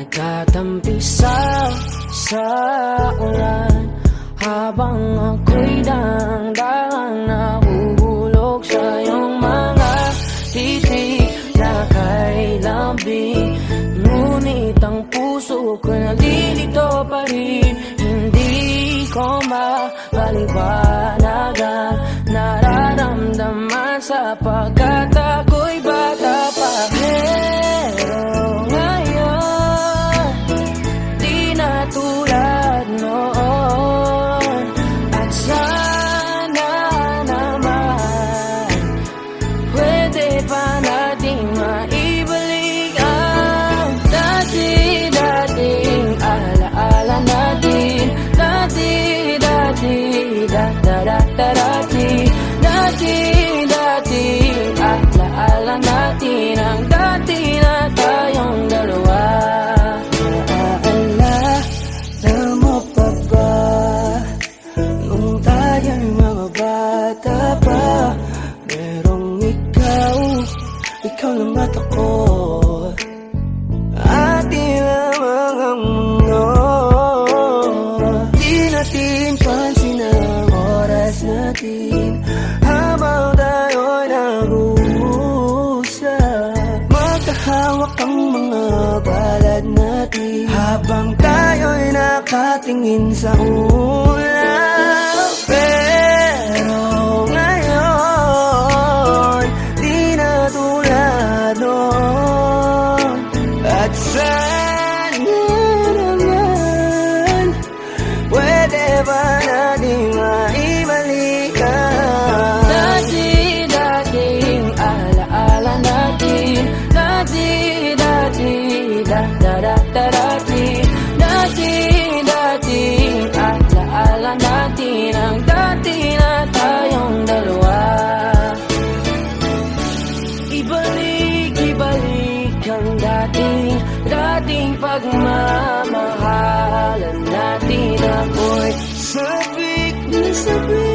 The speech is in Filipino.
Nagkatampi sa, sa ulan Habang ako'y dan ko mapaliwanagan Nararamdaman sapagkat ako'y natin Ang dati na tayong dalawa. Naaalala mo pa ba? Nung tayo'y mga bata pa Merong ikaw, ikaw at ako. Lamang ang mundo. Di natin pansin ang oras natin Magkahawak ang mga balad natin. Habang tayo'y nakatingin sa ulap Pero Ibalik, ibalik ang dating Dating pagmamahalan natin. Ako'y sabik na sabik